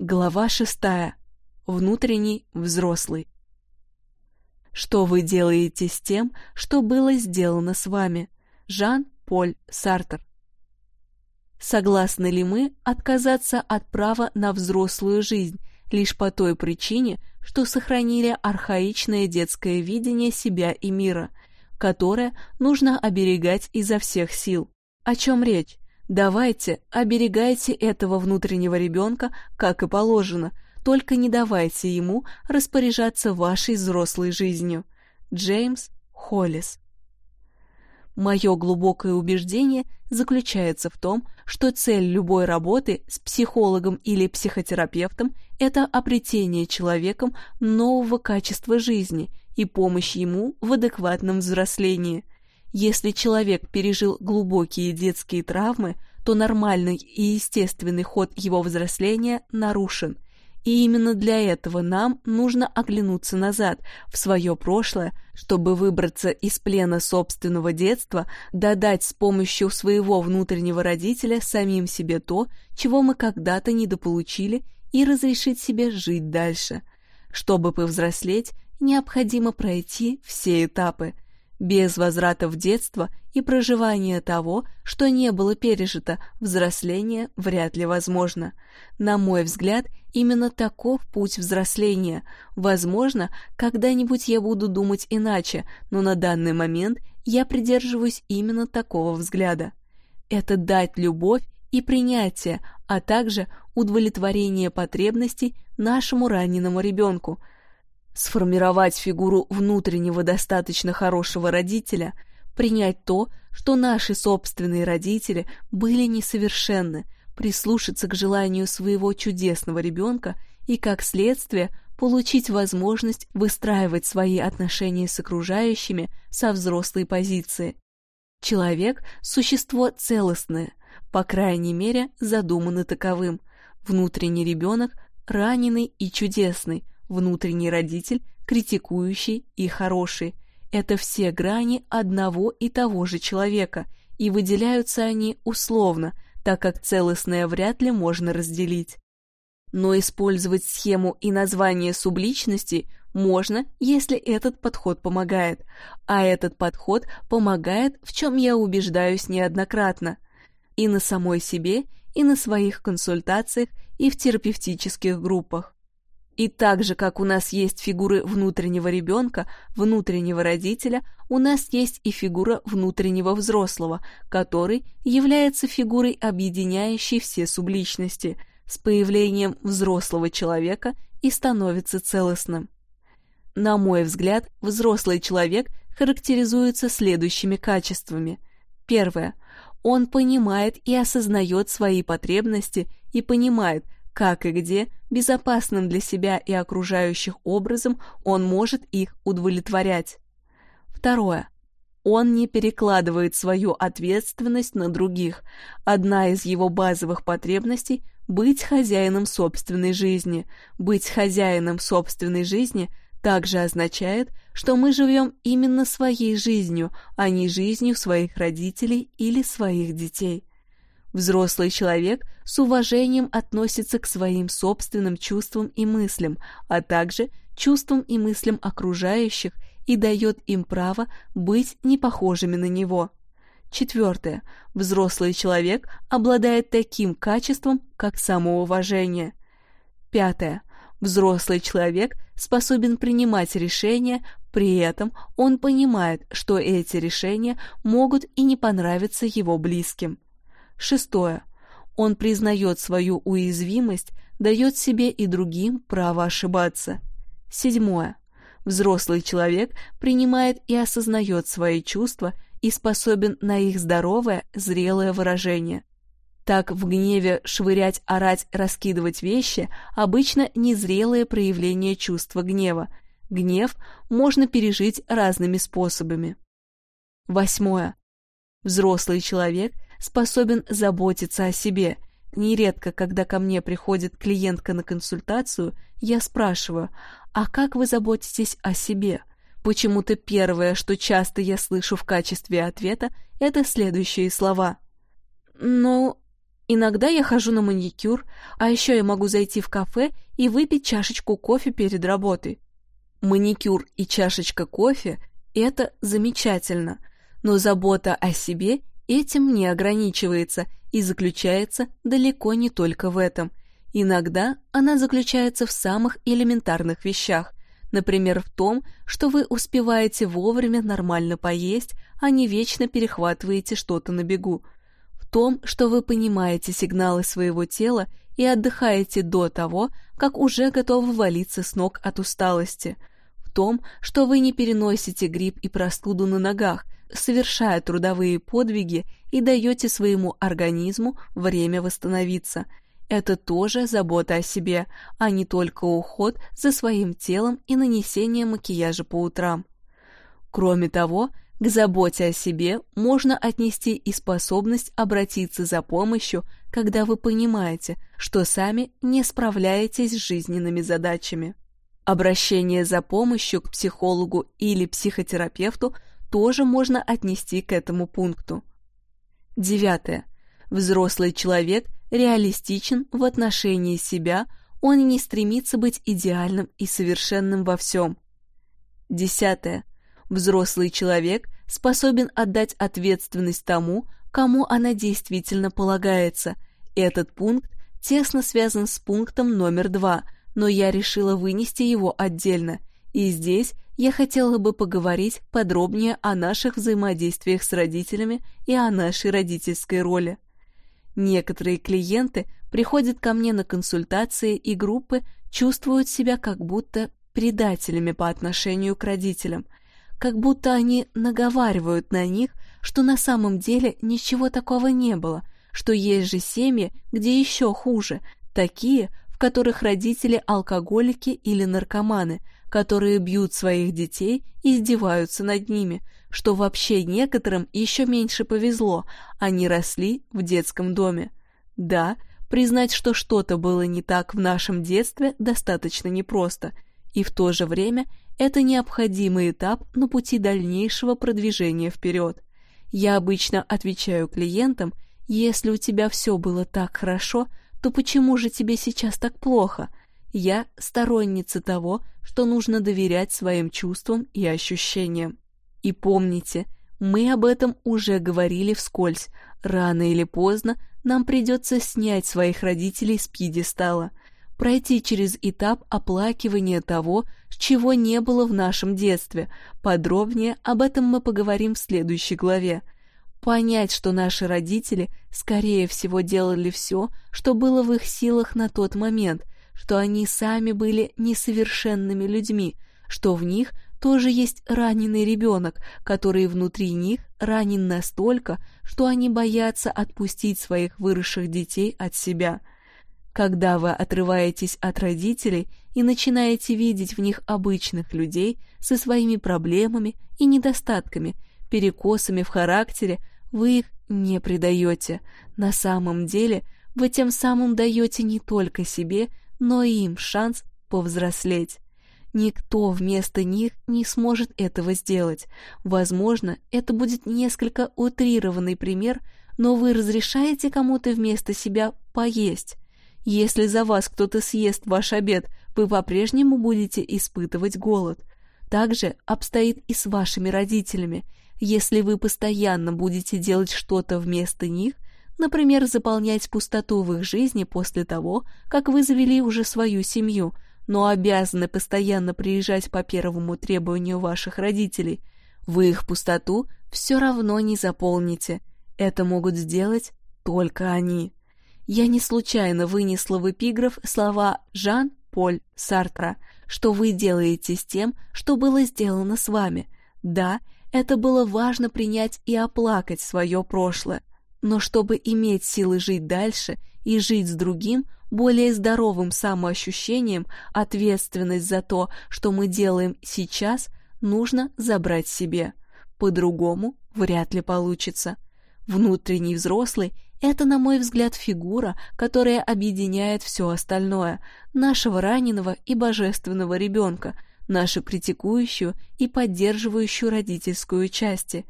Глава шестая. Внутренний взрослый. Что вы делаете с тем, что было сделано с вами? Жан-Поль Сартер. Согласны ли мы отказаться от права на взрослую жизнь лишь по той причине, что сохранили архаичное детское видение себя и мира, которое нужно оберегать изо всех сил? О чем речь? Давайте, оберегайте этого внутреннего ребенка, как и положено, только не давайте ему распоряжаться вашей взрослой жизнью. Джеймс Холлис Мое глубокое убеждение заключается в том, что цель любой работы с психологом или психотерапевтом – это обретение человеком нового качества жизни и помощь ему в адекватном взрослении – если человек пережил глубокие детские травмы, то нормальный и естественный ход его взросления нарушен. И именно для этого нам нужно оглянуться назад, в свое прошлое, чтобы выбраться из плена собственного детства, додать с помощью своего внутреннего родителя самим себе то, чего мы когда-то недополучили, и разрешить себе жить дальше. Чтобы повзрослеть, необходимо пройти все этапы – без возврата в детство и проживания того, что не было пережито, взросление вряд ли возможно. На мой взгляд, именно таков путь взросления. Возможно, когда-нибудь я буду думать иначе, но на данный момент я придерживаюсь именно такого взгляда. Это дать любовь и принятие, а также удовлетворение потребностей нашему раненому ребенку – сформировать фигуру внутреннего достаточно хорошего родителя, принять то, что наши собственные родители были несовершенны, прислушаться к желанию своего чудесного ребенка и, как следствие, получить возможность выстраивать свои отношения с окружающими со взрослой позиции. Человек – существо целостное, по крайней мере, задумано таковым. Внутренний ребенок – раненый и чудесный – внутренний родитель, критикующий и хороший. Это все грани одного и того же человека, и выделяются они условно, так как целостное вряд ли можно разделить. Но использовать схему и название субличности можно, если этот подход помогает. А этот подход помогает, в чем я убеждаюсь неоднократно. И на самой себе, и на своих консультациях, и в терапевтических группах. И так же, как у нас есть фигуры внутреннего ребенка, внутреннего родителя, у нас есть и фигура внутреннего взрослого, который является фигурой, объединяющей все субличности, с появлением взрослого человека и становится целостным. На мой взгляд, взрослый человек характеризуется следующими качествами. Первое. Он понимает и осознает свои потребности и понимает, как и где, безопасным для себя и окружающих образом он может их удовлетворять. Второе. Он не перекладывает свою ответственность на других. Одна из его базовых потребностей – быть хозяином собственной жизни. Быть хозяином собственной жизни также означает, что мы живем именно своей жизнью, а не жизнью своих родителей или своих детей. Взрослый человек с уважением относится к своим собственным чувствам и мыслям, а также чувствам и мыслям окружающих и дает им право быть непохожими на него. Четвертое. Взрослый человек обладает таким качеством, как самоуважение. Пятое. Взрослый человек способен принимать решения, при этом он понимает, что эти решения могут и не понравиться его близким. Шестое. Он признает свою уязвимость, дает себе и другим право ошибаться. Седьмое. Взрослый человек принимает и осознает свои чувства и способен на их здоровое, зрелое выражение. Так в гневе швырять, орать, раскидывать вещи – обычно незрелое проявление чувства гнева. Гнев можно пережить разными способами. Восьмое. Взрослый человек – способен заботиться о себе. Нередко, когда ко мне приходит клиентка на консультацию, я спрашиваю, а как вы заботитесь о себе? Почему-то первое, что часто я слышу в качестве ответа, это следующие слова. Ну, Иногда я хожу на маникюр, а еще я могу зайти в кафе и выпить чашечку кофе перед работой. Маникюр и чашечка кофе – это замечательно, но забота о себе этим не ограничивается и заключается далеко не только в этом. Иногда она заключается в самых элементарных вещах, например, в том, что вы успеваете вовремя нормально поесть, а не вечно перехватываете что-то на бегу, в том, что вы понимаете сигналы своего тела и отдыхаете до того, как уже готовы валиться с ног от усталости, в том, что вы не переносите грипп и простуду на ногах, совершая трудовые подвиги и даете своему организму время восстановиться. Это тоже забота о себе, а не только уход за своим телом и нанесение макияжа по утрам. Кроме того, к заботе о себе можно отнести и способность обратиться за помощью, когда вы понимаете, что сами не справляетесь с жизненными задачами. Обращение за помощью к психологу или психотерапевту тоже можно отнести к этому пункту. Девятое. Взрослый человек реалистичен в отношении себя, он не стремится быть идеальным и совершенным во всем. Десятое. Взрослый человек способен отдать ответственность тому, кому она действительно полагается. Этот пункт тесно связан с пунктом номер два, но я решила вынести его отдельно. И здесь я хотела бы поговорить подробнее о наших взаимодействиях с родителями и о нашей родительской роли. Некоторые клиенты приходят ко мне на консультации и группы чувствуют себя как будто предателями по отношению к родителям – как будто они наговаривают на них, что на самом деле ничего такого не было, что есть же семьи, где еще хуже, такие, в которых родители алкоголики или наркоманы, которые бьют своих детей и издеваются над ними, что вообще некоторым еще меньше повезло, они росли в детском доме. Да, признать, что что-то было не так в нашем детстве, достаточно непросто, и в то же время это необходимый этап на пути дальнейшего продвижения вперед. Я обычно отвечаю клиентам, если у тебя все было так хорошо, то почему же тебе сейчас так плохо? Я сторонница того, что нужно доверять своим чувствам и ощущениям. И помните, мы об этом уже говорили вскользь. Рано или поздно нам придется снять своих родителей с пьедестала – пройти через этап оплакивания того, чего не было в нашем детстве. Подробнее об этом мы поговорим в следующей главе. Понять, что наши родители, скорее всего, делали все, что было в их силах на тот момент, что они сами были несовершенными людьми, что в них тоже есть раненый ребенок, который внутри них ранен настолько, что они боятся отпустить своих выросших детей от себя – когда вы отрываетесь от родителей и начинаете видеть в них обычных людей со своими проблемами и недостатками, перекосами в характере, вы их не предаете. На самом деле вы тем самым даете не только себе, но и им шанс повзрослеть. Никто вместо них не сможет этого сделать. Возможно, это будет несколько утрированный пример, но вы разрешаете кому-то вместо себя поесть. Если за вас кто-то съест ваш обед, вы по-прежнему будете испытывать голод. Так же обстоит и с вашими родителями. Если вы постоянно будете делать что-то вместо них, например, заполнять пустоту в их жизни после того, как вы завели уже свою семью, но обязаны постоянно приезжать по первому требованию ваших родителей, вы их пустоту все равно не заполните. Это могут сделать только они. Я не случайно вынесла в эпиграф слова Жан-Поль Сартра, что вы делаете с тем, что было сделано с вами. Да, это было важно принять и оплакать свое прошлое, но чтобы иметь силы жить дальше и жить с другим, более здоровым самоощущением, ответственность за то, что мы делаем сейчас, нужно забрать себе. По-другому вряд ли получится. Внутренний взрослый это, на мой взгляд, фигура, которая объединяет все остальное, нашего раненого и божественного ребенка, нашу критикующую и поддерживающую родительскую части.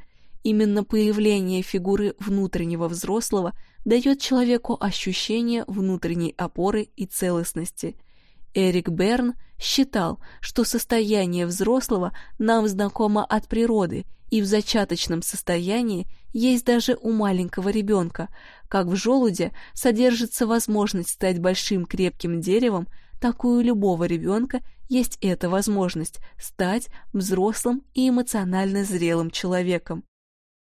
Именно появление фигуры внутреннего взрослого дает человеку ощущение внутренней опоры и целостности. Эрик Берн считал, что состояние взрослого нам знакомо от природы и в зачаточном состоянии есть даже у маленького ребенка. Как в желуде содержится возможность стать большим крепким деревом, так и у любого ребенка есть эта возможность стать взрослым и эмоционально зрелым человеком.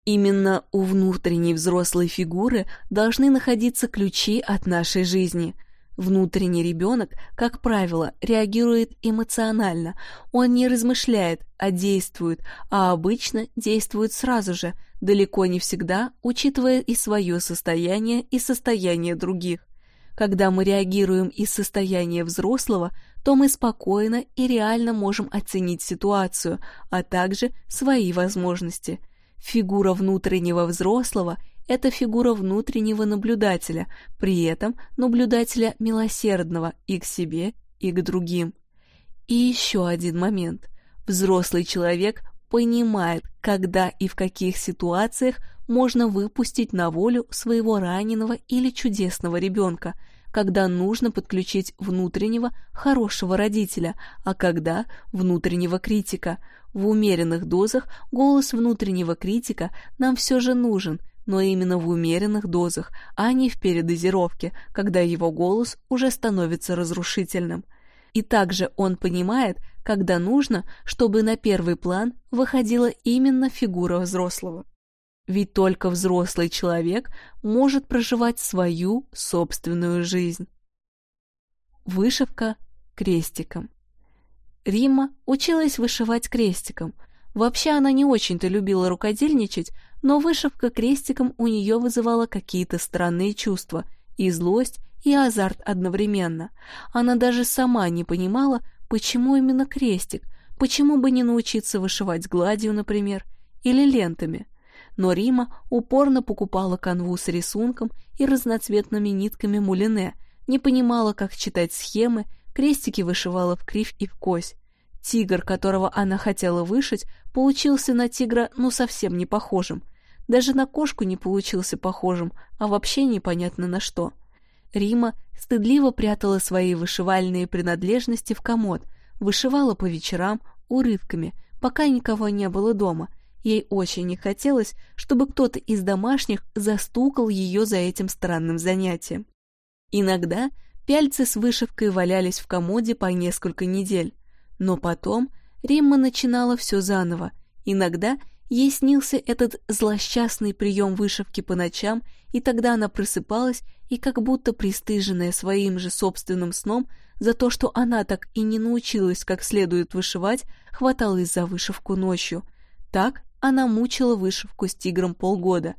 Именно у внутренней взрослой фигуры должны находиться ключи от нашей жизни. Внутренний ребенок, как правило, реагирует эмоционально. Он не размышляет, а действует, а обычно действует сразу же, далеко не всегда, учитывая и свое состояние, и состояние других. Когда мы реагируем из состояния взрослого, то мы спокойно и реально можем оценить ситуацию, а также свои возможности. Фигура внутреннего взрослого – это фигура внутреннего наблюдателя, при этом наблюдателя милосердного и к себе, и к другим. И еще один момент. Взрослый человек понимает, когда и в каких ситуациях можно выпустить на волю своего раненого или чудесного ребенка, когда нужно подключить внутреннего хорошего родителя, а когда внутреннего критика. В умеренных дозах голос внутреннего критика нам все же нужен, но именно в умеренных дозах, а не в передозировке, когда его голос уже становится разрушительным. И также он понимает, когда нужно, чтобы на первый план выходила именно фигура взрослого. Ведь только взрослый человек может проживать свою собственную жизнь. Вышивка крестиком. Рима училась вышивать крестиком. Вообще она не очень-то любила рукодельничать, но вышивка крестиком у нее вызывала какие-то странные чувства, и злость, и азарт одновременно. Она даже сама не понимала, почему именно крестик, почему бы не научиться вышивать гладью, например, или лентами но Рима упорно покупала канву с рисунком и разноцветными нитками мулине, не понимала, как читать схемы, крестики вышивала в кривь и в кось. Тигр, которого она хотела вышить, получился на тигра ну совсем не похожим. Даже на кошку не получился похожим, а вообще непонятно на что. Рима стыдливо прятала свои вышивальные принадлежности в комод, вышивала по вечерам урывками, пока никого не было дома — Ей очень не хотелось, чтобы кто-то из домашних застукал ее за этим странным занятием. Иногда пяльцы с вышивкой валялись в комоде по несколько недель, но потом Римма начинала все заново. Иногда ей снился этот злосчастный прием вышивки по ночам, и тогда она просыпалась и, как будто пристыженная своим же собственным сном, за то, что она так и не научилась как следует вышивать, хваталась за вышивку ночью. Так она мучила вышивку с тигром полгода.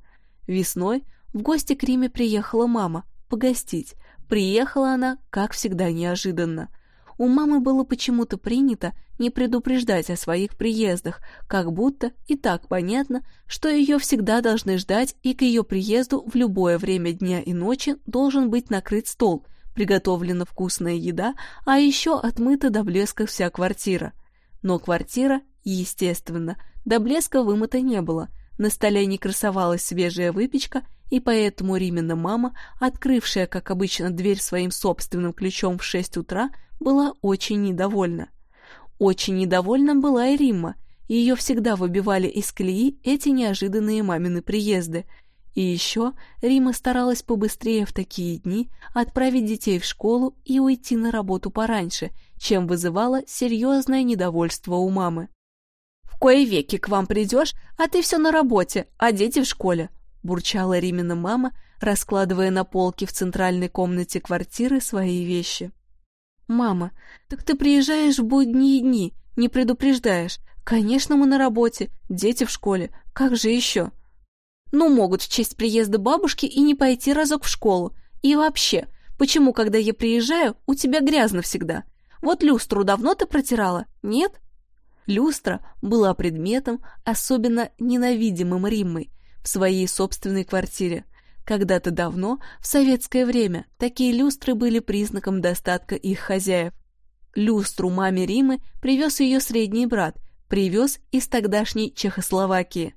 Весной в гости к Риме приехала мама, погостить. Приехала она, как всегда, неожиданно. У мамы было почему-то принято не предупреждать о своих приездах, как будто и так понятно, что ее всегда должны ждать и к ее приезду в любое время дня и ночи должен быть накрыт стол, приготовлена вкусная еда, а еще отмыта до блеска вся квартира. Но квартира, естественно, до блеска вымыта не было, на столе не красовалась свежая выпечка, и поэтому Римина мама, открывшая, как обычно, дверь своим собственным ключом в шесть утра, была очень недовольна. Очень недовольна была и Римма, ее всегда выбивали из колеи эти неожиданные мамины приезды. И еще Рима старалась побыстрее в такие дни отправить детей в школу и уйти на работу пораньше, чем вызывала серьезное недовольство у мамы. Кое веки к вам придешь, а ты все на работе, а дети в школе», — бурчала Римина мама, раскладывая на полке в центральной комнате квартиры свои вещи. «Мама, так ты приезжаешь в будние дни, не предупреждаешь. Конечно, мы на работе, дети в школе, как же еще?» «Ну, могут в честь приезда бабушки и не пойти разок в школу. И вообще, почему, когда я приезжаю, у тебя грязно всегда? Вот люстру давно ты протирала? Нет? Люстра была предметом, особенно ненавидимым Риммой, в своей собственной квартире. Когда-то давно, в советское время, такие люстры были признаком достатка их хозяев. Люстру маме Римы привез ее средний брат, привез из тогдашней Чехословакии.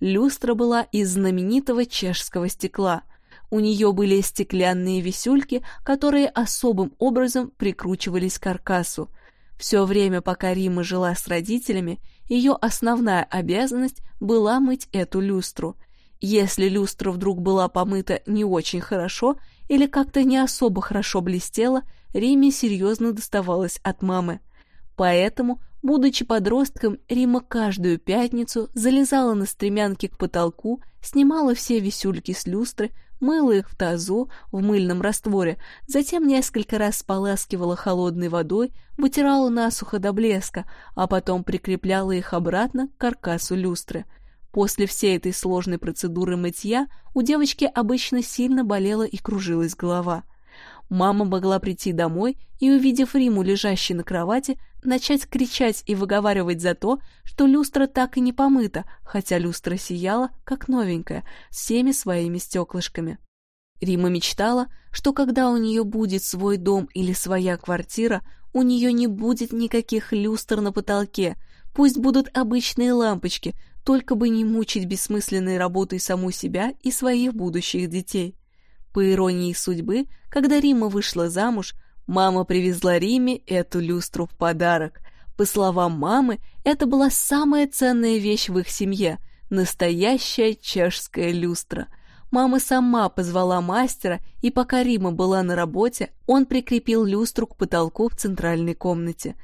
Люстра была из знаменитого чешского стекла. У нее были стеклянные висюльки, которые особым образом прикручивались к каркасу. Все время, пока Рима жила с родителями, ее основная обязанность была мыть эту люстру. Если люстра вдруг была помыта не очень хорошо или как-то не особо хорошо блестела, Риме серьезно доставалось от мамы. Поэтому, будучи подростком, Рима каждую пятницу залезала на стремянки к потолку, снимала все висюльки с люстры, мыла их в тазу в мыльном растворе, затем несколько раз споласкивала холодной водой, вытирала насухо до блеска, а потом прикрепляла их обратно к каркасу люстры. После всей этой сложной процедуры мытья у девочки обычно сильно болела и кружилась голова. Мама могла прийти домой и, увидев Риму, лежащей на кровати, начать кричать и выговаривать за то, что люстра так и не помыта, хотя люстра сияла, как новенькая, всеми своими стеклышками. Рима мечтала, что когда у нее будет свой дом или своя квартира, у нее не будет никаких люстр на потолке, пусть будут обычные лампочки, только бы не мучить бессмысленной работой саму себя и своих будущих детей. По иронии судьбы, когда Рима вышла замуж, мама привезла Риме эту люстру в подарок. По словам мамы, это была самая ценная вещь в их семье – настоящая чешская люстра. Мама сама позвала мастера, и пока Рима была на работе, он прикрепил люстру к потолку в центральной комнате.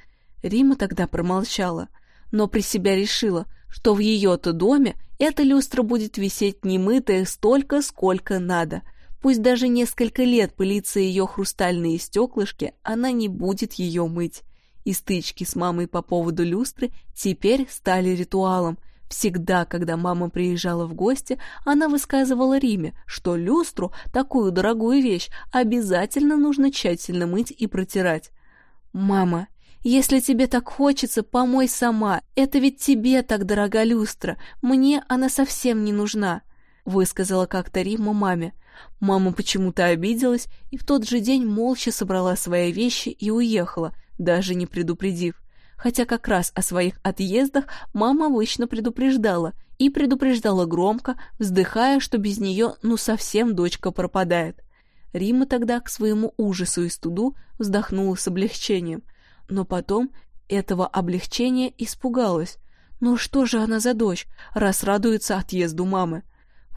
Рима тогда промолчала, но при себя решила, что в ее-то доме эта люстра будет висеть немытая столько, сколько надо – Пусть даже несколько лет пылится ее хрустальные стеклышки, она не будет ее мыть. И стычки с мамой по поводу люстры теперь стали ритуалом. Всегда, когда мама приезжала в гости, она высказывала Риме, что люстру, такую дорогую вещь, обязательно нужно тщательно мыть и протирать. «Мама, если тебе так хочется, помой сама. Это ведь тебе так дорога люстра. Мне она совсем не нужна», — высказала как-то Рима маме. Мама почему-то обиделась и в тот же день молча собрала свои вещи и уехала, даже не предупредив. Хотя как раз о своих отъездах мама обычно предупреждала, и предупреждала громко, вздыхая, что без нее ну совсем дочка пропадает. Рима тогда к своему ужасу и студу вздохнула с облегчением, но потом этого облегчения испугалась. Ну что же она за дочь, раз радуется отъезду мамы?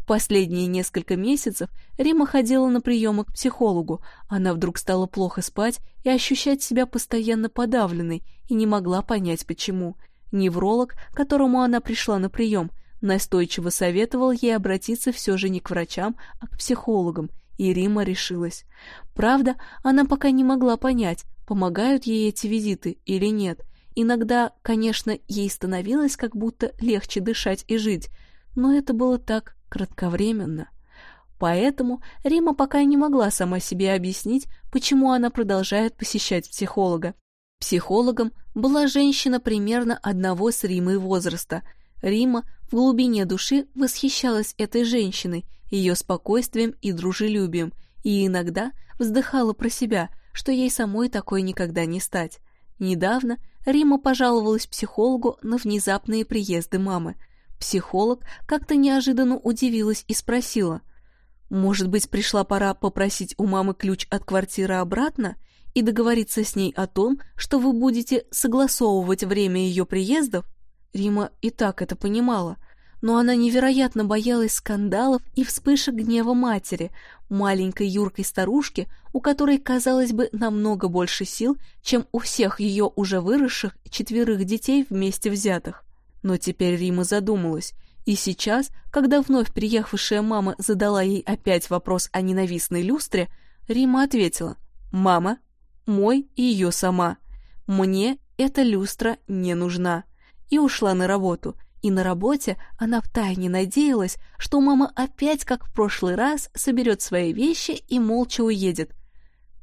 Последние несколько месяцев Рима ходила на приемы к психологу. Она вдруг стала плохо спать и ощущать себя постоянно подавленной и не могла понять, почему. Невролог, к которому она пришла на прием, настойчиво советовал ей обратиться все же не к врачам, а к психологам, и Рима решилась. Правда, она пока не могла понять, помогают ей эти визиты или нет. Иногда, конечно, ей становилось как будто легче дышать и жить, но это было так кратковременно. Поэтому Рима пока не могла сама себе объяснить, почему она продолжает посещать психолога. Психологом была женщина примерно одного с Римой возраста. Рима в глубине души восхищалась этой женщиной, ее спокойствием и дружелюбием, и иногда вздыхала про себя, что ей самой такой никогда не стать. Недавно Рима пожаловалась психологу на внезапные приезды мамы – Психолог как-то неожиданно удивилась и спросила, «Может быть, пришла пора попросить у мамы ключ от квартиры обратно и договориться с ней о том, что вы будете согласовывать время ее приездов?» Рима и так это понимала, но она невероятно боялась скандалов и вспышек гнева матери, маленькой юркой старушки, у которой, казалось бы, намного больше сил, чем у всех ее уже выросших четверых детей вместе взятых. Но теперь Рима задумалась, и сейчас, когда вновь приехавшая мама задала ей опять вопрос о ненавистной люстре, Рима ответила «Мама, мой и ее сама. Мне эта люстра не нужна». И ушла на работу. И на работе она втайне надеялась, что мама опять, как в прошлый раз, соберет свои вещи и молча уедет.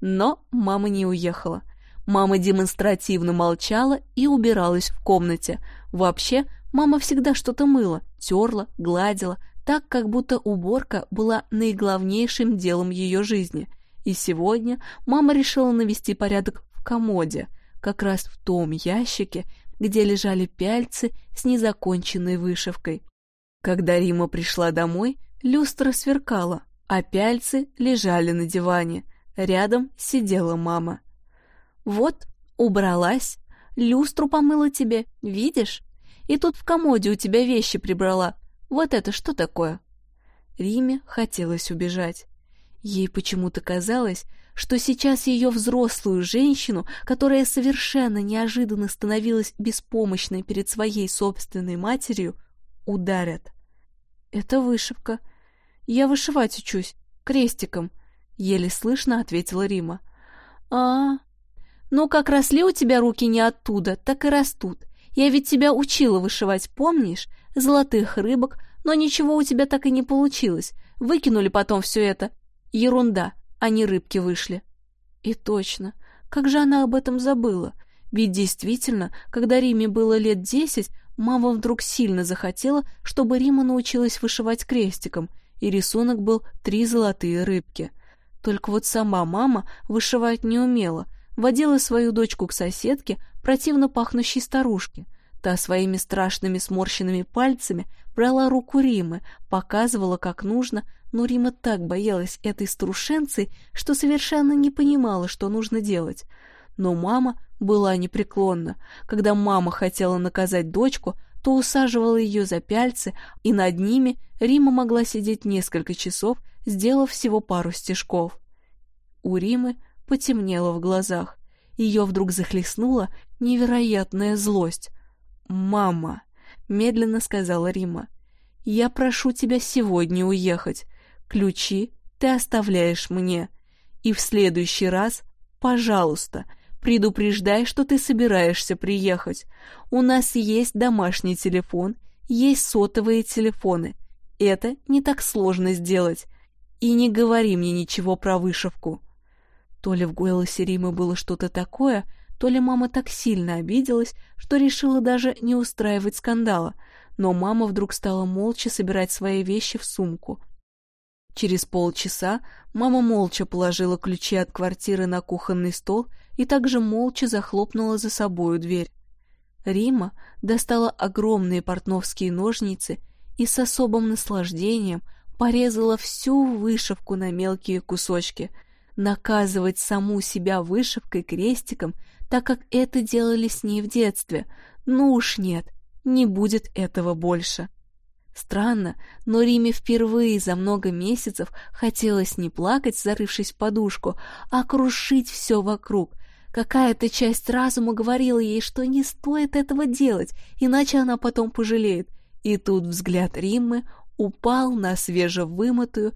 Но мама не уехала. Мама демонстративно молчала и убиралась в комнате. Вообще, мама всегда что-то мыла, терла, гладила, так, как будто уборка была наиглавнейшим делом ее жизни. И сегодня мама решила навести порядок в комоде, как раз в том ящике, где лежали пяльцы с незаконченной вышивкой. Когда Рима пришла домой, люстра сверкала, а пяльцы лежали на диване. Рядом сидела мама. «Вот, убралась, люстру помыла тебе, видишь? И тут в комоде у тебя вещи прибрала. Вот это что такое?» Риме хотелось убежать. Ей почему-то казалось, что сейчас ее взрослую женщину, которая совершенно неожиданно становилась беспомощной перед своей собственной матерью, ударят. «Это вышивка. Я вышивать учусь. Крестиком», — еле слышно ответила Рима. «А, ну как росли у тебя руки не оттуда, так и растут. Я ведь тебя учила вышивать, помнишь? Золотых рыбок, но ничего у тебя так и не получилось. Выкинули потом все это. Ерунда, а не рыбки вышли. И точно, как же она об этом забыла? Ведь действительно, когда Риме было лет десять, мама вдруг сильно захотела, чтобы Рима научилась вышивать крестиком, и рисунок был три золотые рыбки. Только вот сама мама вышивать не умела, водила свою дочку к соседке, противно пахнущей старушке. Та своими страшными сморщенными пальцами брала руку Римы, показывала, как нужно, но Рима так боялась этой старушенцы, что совершенно не понимала, что нужно делать. Но мама была непреклонна. Когда мама хотела наказать дочку, то усаживала ее за пяльцы, и над ними Рима могла сидеть несколько часов, сделав всего пару стежков. У Римы потемнело в глазах. Ее вдруг захлестнула невероятная злость. «Мама», — медленно сказала Рима, — «я прошу тебя сегодня уехать. Ключи ты оставляешь мне. И в следующий раз, пожалуйста, предупреждай, что ты собираешься приехать. У нас есть домашний телефон, есть сотовые телефоны. Это не так сложно сделать. И не говори мне ничего про вышивку». То ли в голосе Римы было что-то такое, то ли мама так сильно обиделась, что решила даже не устраивать скандала, но мама вдруг стала молча собирать свои вещи в сумку. Через полчаса мама молча положила ключи от квартиры на кухонный стол и также молча захлопнула за собою дверь. Рима достала огромные портновские ножницы и с особым наслаждением порезала всю вышивку на мелкие кусочки. Наказывать саму себя вышивкой крестиком так как это делали с ней в детстве. Ну уж нет, не будет этого больше. Странно, но Риме впервые за много месяцев хотелось не плакать, зарывшись в подушку, а крушить все вокруг. Какая-то часть разума говорила ей, что не стоит этого делать, иначе она потом пожалеет. И тут взгляд Риммы упал на свежевымытую,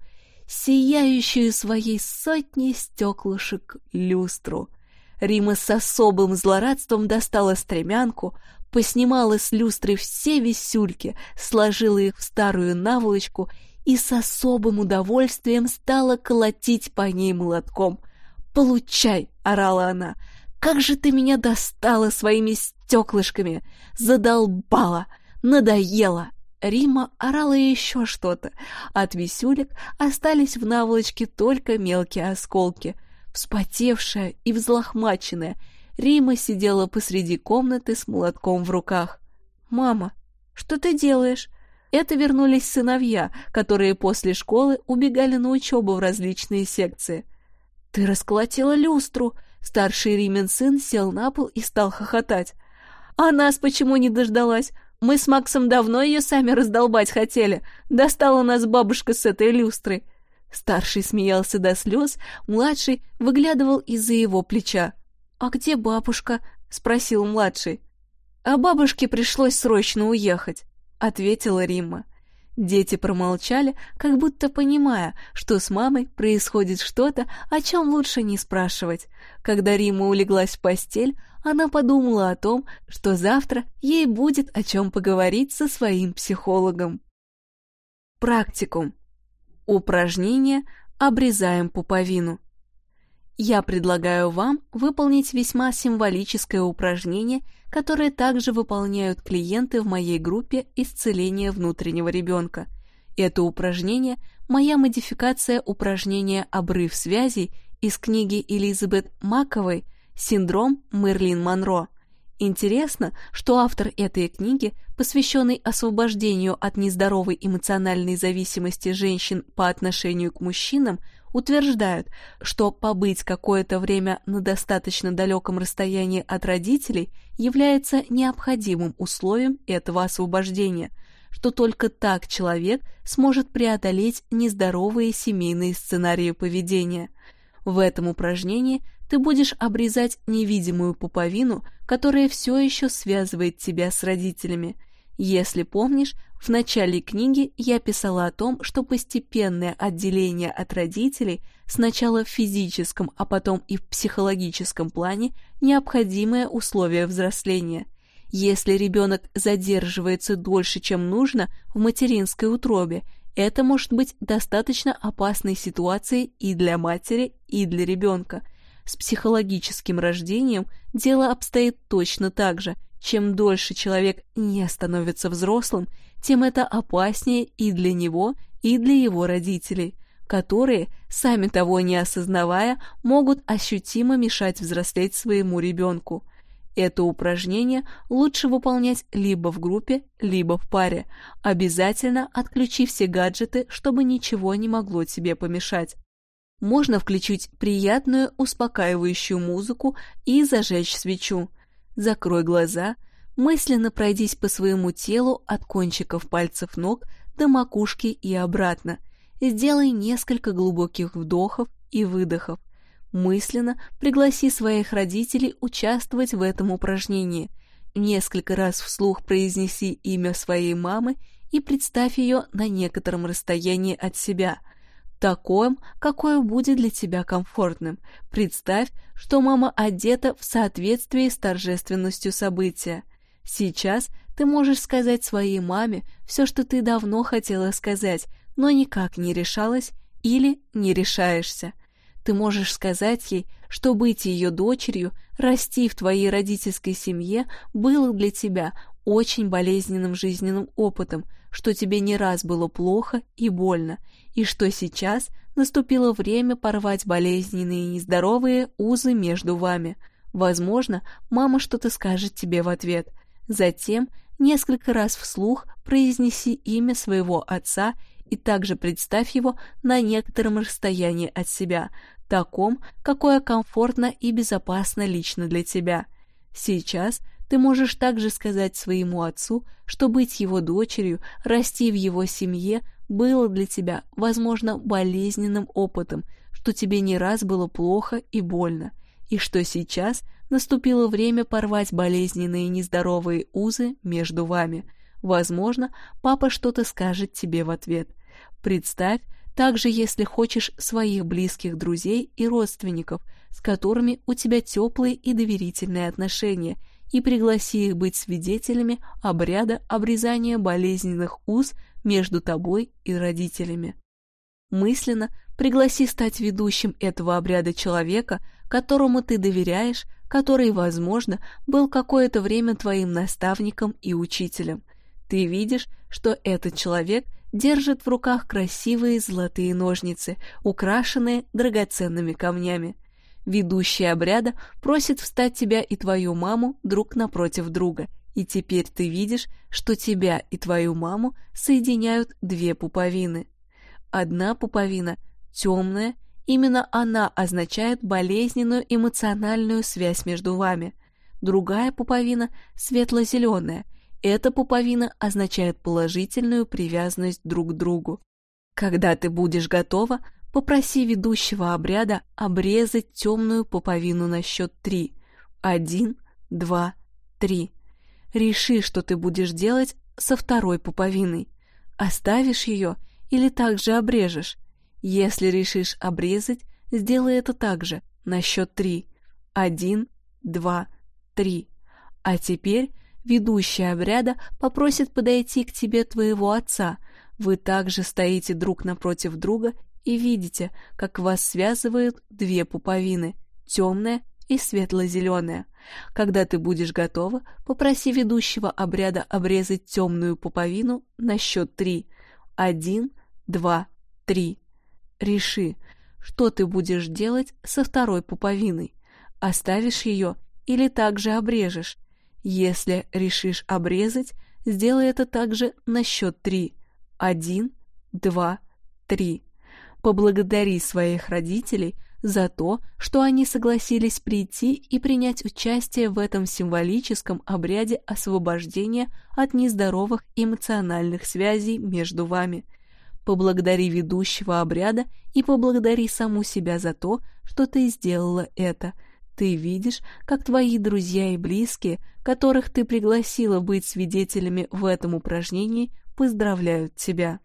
сияющую своей сотней стеклышек люстру — Рима с особым злорадством достала стремянку, поснимала с люстры все висюльки, сложила их в старую наволочку и с особым удовольствием стала колотить по ней молотком. «Получай!» — орала она. «Как же ты меня достала своими стеклышками! Задолбала! Надоела!» Рима орала еще что-то. От висюлек остались в наволочке только мелкие осколки — Вспотевшая и взлохмаченная, Рима сидела посреди комнаты с молотком в руках. «Мама, что ты делаешь?» Это вернулись сыновья, которые после школы убегали на учебу в различные секции. «Ты расколотила люстру!» Старший Римен сын сел на пол и стал хохотать. «А нас почему не дождалась? Мы с Максом давно ее сами раздолбать хотели. Достала нас бабушка с этой люстрой. Старший смеялся до слез, младший выглядывал из-за его плеча. «А где бабушка?» — спросил младший. «А бабушке пришлось срочно уехать», — ответила Римма. Дети промолчали, как будто понимая, что с мамой происходит что-то, о чем лучше не спрашивать. Когда Рима улеглась в постель, она подумала о том, что завтра ей будет о чем поговорить со своим психологом. Практикум. Упражнение «Обрезаем пуповину». Я предлагаю вам выполнить весьма символическое упражнение, которое также выполняют клиенты в моей группе исцеления внутреннего ребенка. Это упражнение – моя модификация упражнения «Обрыв связей» из книги Элизабет Маковой «Синдром Мерлин Монро». Интересно, что автор этой книги, посвященной освобождению от нездоровой эмоциональной зависимости женщин по отношению к мужчинам, утверждают, что побыть какое-то время на достаточно далеком расстоянии от родителей является необходимым условием этого освобождения, что только так человек сможет преодолеть нездоровые семейные сценарии поведения. В этом упражнении ты будешь обрезать невидимую пуповину, которая все еще связывает тебя с родителями. Если помнишь, в начале книги я писала о том, что постепенное отделение от родителей сначала в физическом, а потом и в психологическом плане необходимое условие взросления. Если ребенок задерживается дольше, чем нужно в материнской утробе, это может быть достаточно опасной ситуацией и для матери, и для ребенка – с психологическим рождением дело обстоит точно так же. Чем дольше человек не становится взрослым, тем это опаснее и для него, и для его родителей, которые, сами того не осознавая, могут ощутимо мешать взрослеть своему ребенку. Это упражнение лучше выполнять либо в группе, либо в паре. Обязательно отключи все гаджеты, чтобы ничего не могло тебе помешать можно включить приятную успокаивающую музыку и зажечь свечу. Закрой глаза, мысленно пройдись по своему телу от кончиков пальцев ног до макушки и обратно. Сделай несколько глубоких вдохов и выдохов. Мысленно пригласи своих родителей участвовать в этом упражнении. Несколько раз вслух произнеси имя своей мамы и представь ее на некотором расстоянии от себя – таком, какое будет для тебя комфортным. Представь, что мама одета в соответствии с торжественностью события. Сейчас ты можешь сказать своей маме все, что ты давно хотела сказать, но никак не решалась или не решаешься. Ты можешь сказать ей, что быть ее дочерью, расти в твоей родительской семье было для тебя очень болезненным жизненным опытом, что тебе не раз было плохо и больно, и что сейчас наступило время порвать болезненные и нездоровые узы между вами. Возможно, мама что-то скажет тебе в ответ. Затем несколько раз вслух произнеси имя своего отца и также представь его на некотором расстоянии от себя, таком, какое комфортно и безопасно лично для тебя. Сейчас ты можешь также сказать своему отцу, что быть его дочерью, расти в его семье было для тебя, возможно, болезненным опытом, что тебе не раз было плохо и больно, и что сейчас наступило время порвать болезненные нездоровые узы между вами. Возможно, папа что-то скажет тебе в ответ. Представь, также если хочешь своих близких друзей и родственников, с которыми у тебя теплые и доверительные отношения – и пригласи их быть свидетелями обряда обрезания болезненных уз между тобой и родителями. Мысленно пригласи стать ведущим этого обряда человека, которому ты доверяешь, который, возможно, был какое-то время твоим наставником и учителем. Ты видишь, что этот человек держит в руках красивые золотые ножницы, украшенные драгоценными камнями. Ведущий обряда просит встать тебя и твою маму друг напротив друга, и теперь ты видишь, что тебя и твою маму соединяют две пуповины. Одна пуповина темная, именно она означает болезненную эмоциональную связь между вами. Другая пуповина светло-зеленая, эта пуповина означает положительную привязанность друг к другу. Когда ты будешь готова, Попроси ведущего обряда обрезать темную пуповину на счет три. Один, два, три. Реши, что ты будешь делать со второй пуповиной. Оставишь ее или также обрежешь. Если решишь обрезать, сделай это также, на счет три. Один, два, три. А теперь ведущий обряда попросит подойти к тебе твоего отца. Вы также стоите друг напротив друга и видите, как вас связывают две пуповины — темная и светло-зеленая. Когда ты будешь готова, попроси ведущего обряда обрезать темную пуповину на счет три. Один, два, три. Реши, что ты будешь делать со второй пуповиной. Оставишь ее или также обрежешь. Если решишь обрезать, сделай это также на счет три. Один, два, три. Поблагодари своих родителей за то, что они согласились прийти и принять участие в этом символическом обряде освобождения от нездоровых эмоциональных связей между вами. Поблагодари ведущего обряда и поблагодари саму себя за то, что ты сделала это. Ты видишь, как твои друзья и близкие, которых ты пригласила быть свидетелями в этом упражнении, поздравляют тебя.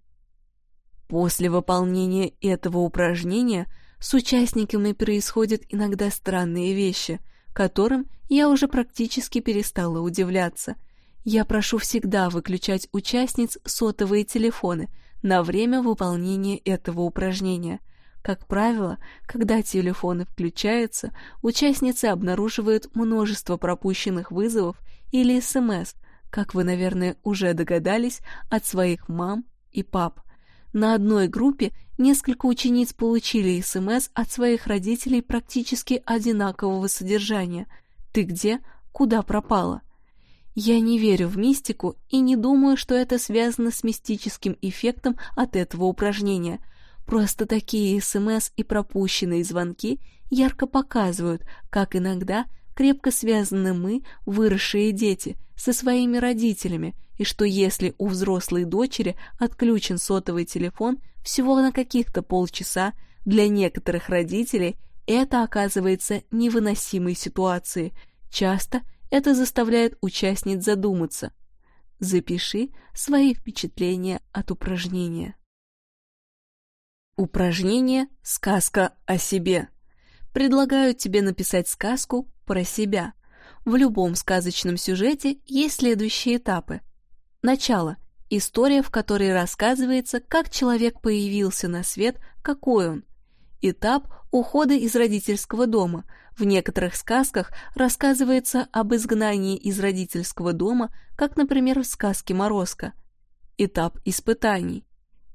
После выполнения этого упражнения – с участниками происходят иногда странные вещи, которым я уже практически перестала удивляться. Я прошу всегда выключать участниц сотовые телефоны на время выполнения этого упражнения. Как правило, когда телефоны включаются, участницы обнаруживают множество пропущенных вызовов или СМС, как вы, наверное, уже догадались, от своих мам и пап. На одной группе несколько учениц получили СМС от своих родителей практически одинакового содержания. «Ты где? Куда пропала?» Я не верю в мистику и не думаю, что это связано с мистическим эффектом от этого упражнения. Просто такие СМС и пропущенные звонки ярко показывают, как иногда крепко связаны мы, выросшие дети, со своими родителями, и что если у взрослой дочери отключен сотовый телефон всего на каких-то полчаса, для некоторых родителей это оказывается невыносимой ситуацией. Часто это заставляет участниц задуматься. Запиши свои впечатления от упражнения. Упражнение «Сказка о себе». Предлагаю тебе написать сказку про себя. В любом сказочном сюжете есть следующие этапы. Начало. История, в которой рассказывается, как человек появился на свет, какой он. Этап ухода из родительского дома. В некоторых сказках рассказывается об изгнании из родительского дома, как, например, в сказке «Морозко». Этап испытаний.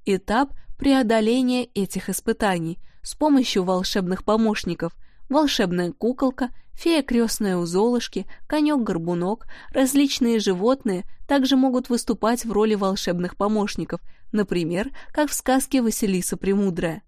Этап преодоления этих испытаний с помощью волшебных помощников – волшебная куколка, фея крестная у Золушки, конек-горбунок, различные животные также могут выступать в роли волшебных помощников, например, как в сказке «Василиса Премудрая».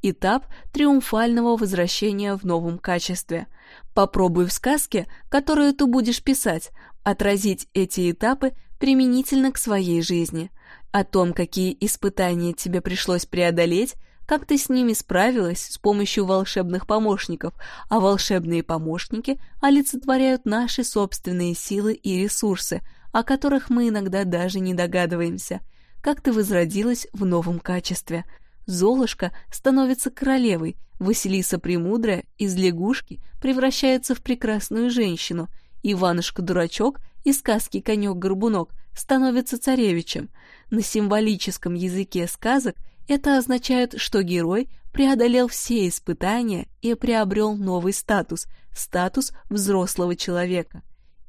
Этап триумфального возвращения в новом качестве. Попробуй в сказке, которую ты будешь писать, отразить эти этапы применительно к своей жизни. О том, какие испытания тебе пришлось преодолеть, как ты с ними справилась с помощью волшебных помощников, а волшебные помощники олицетворяют наши собственные силы и ресурсы, о которых мы иногда даже не догадываемся. Как ты возродилась в новом качестве. Золушка становится королевой, Василиса Премудрая из лягушки превращается в прекрасную женщину, Иванушка-дурачок из сказки «Конек-горбунок» становится царевичем. На символическом языке сказок это означает, что герой преодолел все испытания и приобрел новый статус – статус взрослого человека.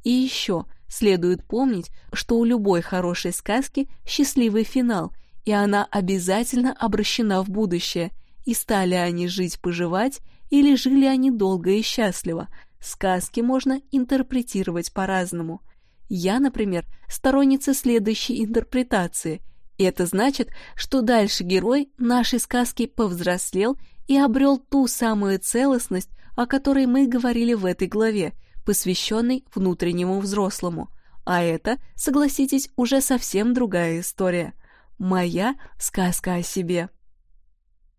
И еще следует помнить, что у любой хорошей сказки счастливый финал, и она обязательно обращена в будущее. И стали они жить-поживать, или жили они долго и счастливо. Сказки можно интерпретировать по-разному. Я, например, сторонница следующей интерпретации – и это значит, что дальше герой нашей сказки повзрослел и обрел ту самую целостность, о которой мы говорили в этой главе, посвященной внутреннему взрослому. А это, согласитесь, уже совсем другая история. Моя сказка о себе.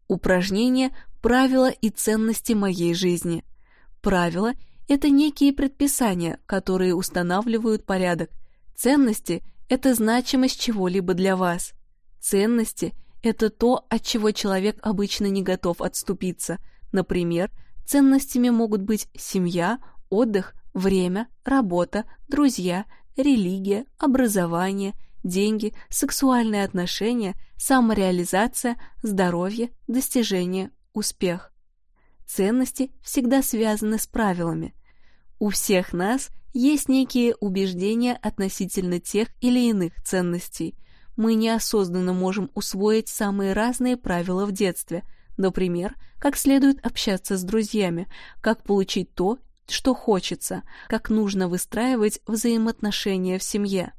Упражнение «Правила и ценности моей жизни». Правила – это некие предписания, которые устанавливают порядок. Ценности это значимость чего-либо для вас. Ценности – это то, от чего человек обычно не готов отступиться. Например, ценностями могут быть семья, отдых, время, работа, друзья, религия, образование, деньги, сексуальные отношения, самореализация, здоровье, достижение, успех. Ценности всегда связаны с правилами. У всех нас есть некие убеждения относительно тех или иных ценностей. Мы неосознанно можем усвоить самые разные правила в детстве, например, как следует общаться с друзьями, как получить то, что хочется, как нужно выстраивать взаимоотношения в семье.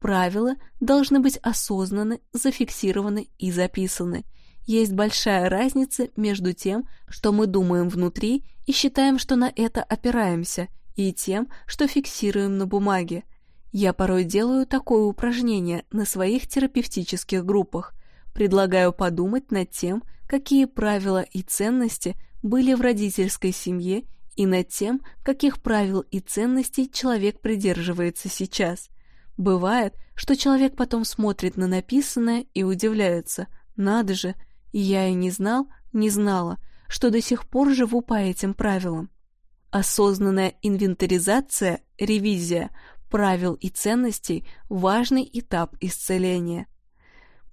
Правила должны быть осознаны, зафиксированы и записаны. Есть большая разница между тем, что мы думаем внутри и считаем, что на это опираемся, и тем, что фиксируем на бумаге. Я порой делаю такое упражнение на своих терапевтических группах. Предлагаю подумать над тем, какие правила и ценности были в родительской семье и над тем, каких правил и ценностей человек придерживается сейчас. Бывает, что человек потом смотрит на написанное и удивляется. Надо же, я и не знал, не знала, что до сих пор живу по этим правилам. Осознанная инвентаризация, ревизия правил и ценностей – важный этап исцеления.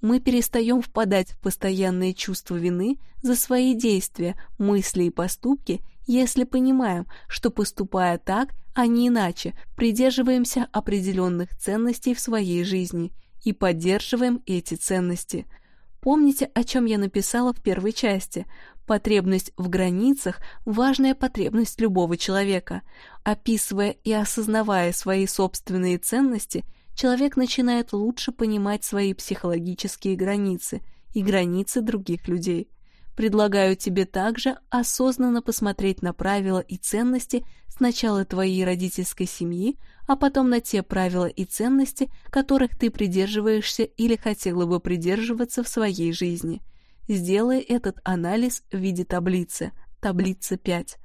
Мы перестаем впадать в постоянные чувства вины за свои действия, мысли и поступки, если понимаем, что поступая так, а не иначе, придерживаемся определенных ценностей в своей жизни и поддерживаем эти ценности. Помните, о чем я написала в первой части? Потребность в границах – важная потребность любого человека. Описывая и осознавая свои собственные ценности, человек начинает лучше понимать свои психологические границы и границы других людей. Предлагаю тебе также осознанно посмотреть на правила и ценности сначала твоей родительской семьи, а потом на те правила и ценности, которых ты придерживаешься или хотела бы придерживаться в своей жизни – Сделай этот анализ в виде таблицы, таблица 5.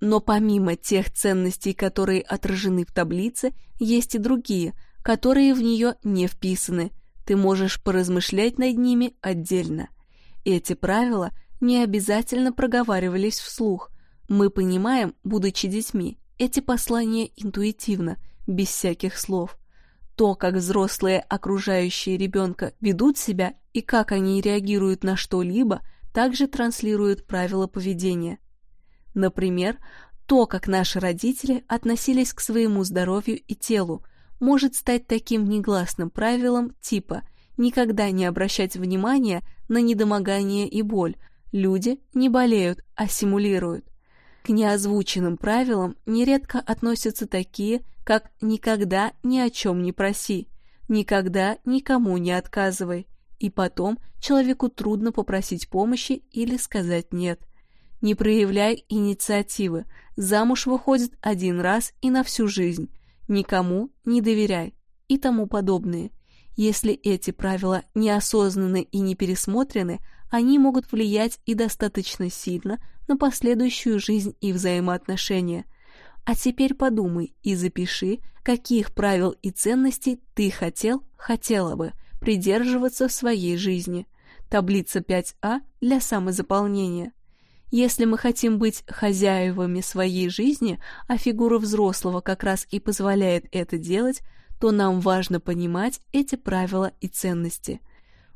Но помимо тех ценностей, которые отражены в таблице, есть и другие, которые в нее не вписаны. Ты можешь поразмышлять над ними отдельно. Эти правила не обязательно проговаривались вслух. Мы понимаем, будучи детьми, эти послания интуитивно, без всяких слов. То, как взрослые, окружающие ребенка, ведут себя и как они реагируют на что-либо, также транслируют правила поведения. Например, то, как наши родители относились к своему здоровью и телу, может стать таким негласным правилом типа «никогда не обращать внимания на недомогание и боль», люди не болеют, а симулируют. К неозвученным правилам нередко относятся такие, как «никогда ни о чем не проси», «никогда никому не отказывай», и потом человеку трудно попросить помощи или сказать «нет». Не проявляй инициативы, замуж выходит один раз и на всю жизнь, никому не доверяй и тому подобное. Если эти правила неосознаны и не пересмотрены, они могут влиять и достаточно сильно на последующую жизнь и взаимоотношения. А теперь подумай и запиши, каких правил и ценностей ты хотел, хотела бы придерживаться в своей жизни. Таблица 5А для самозаполнения. Если мы хотим быть хозяевами своей жизни, а фигура взрослого как раз и позволяет это делать, то нам важно понимать эти правила и ценности.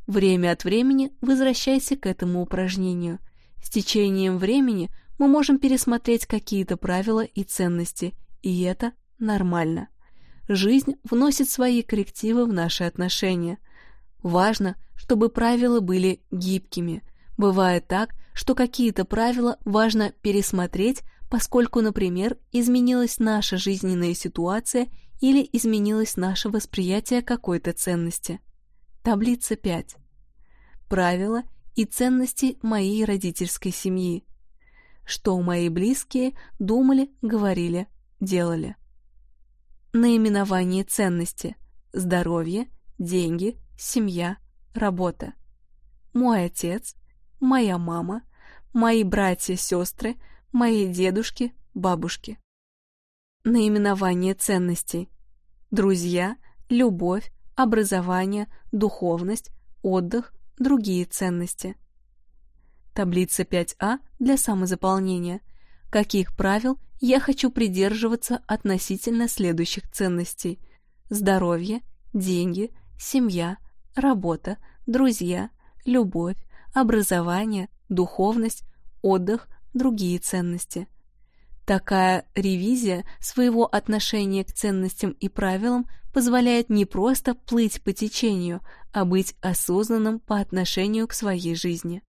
Время от времени возвращайся к этому упражнению – с течением времени мы можем пересмотреть какие-то правила и ценности, и это нормально. Жизнь вносит свои коррективы в наши отношения. Важно, чтобы правила были гибкими. Бывает так, что какие-то правила важно пересмотреть, поскольку, например, изменилась наша жизненная ситуация или изменилось наше восприятие какой-то ценности. Таблица 5. Правила и ценности моей родительской семьи. Что мои близкие думали, говорили, делали. Наименование ценности. Здоровье, деньги, семья, работа. Мой отец, моя мама, мои братья-сестры, мои дедушки, бабушки. Наименование ценностей. Друзья, любовь, образование, духовность, отдых, другие ценности. Таблица 5А для самозаполнения. Каких правил я хочу придерживаться относительно следующих ценностей? Здоровье, деньги, семья, работа, друзья, любовь, образование, духовность, отдых, другие ценности. Такая ревизия своего отношения к ценностям и правилам позволяет не просто плыть по течению, а быть осознанным по отношению к своей жизни.